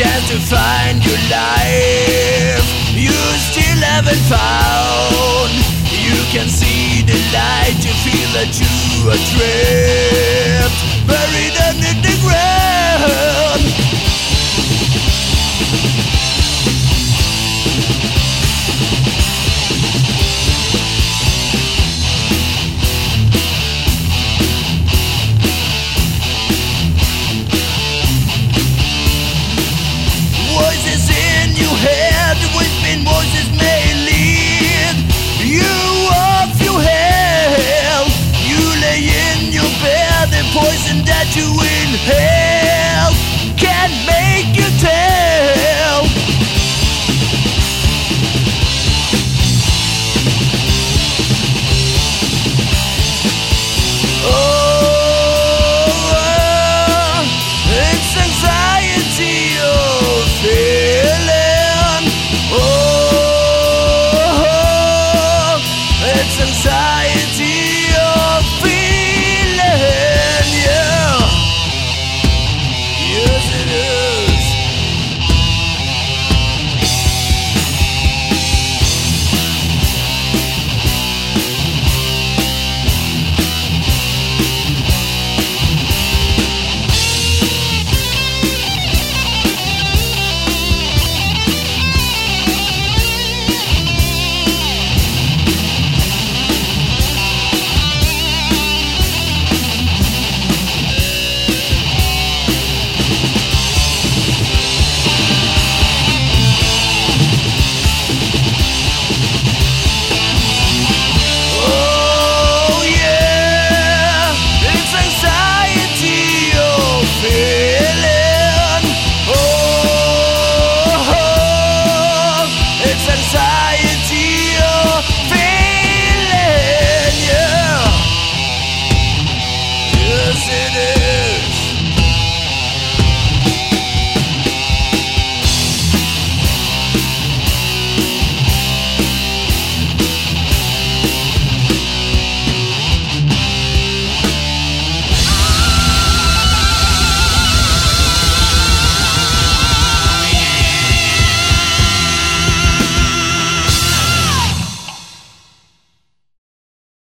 chance to find your life you still haven't found. You can see the light, you feel that you are trapped, buried under the ground. city.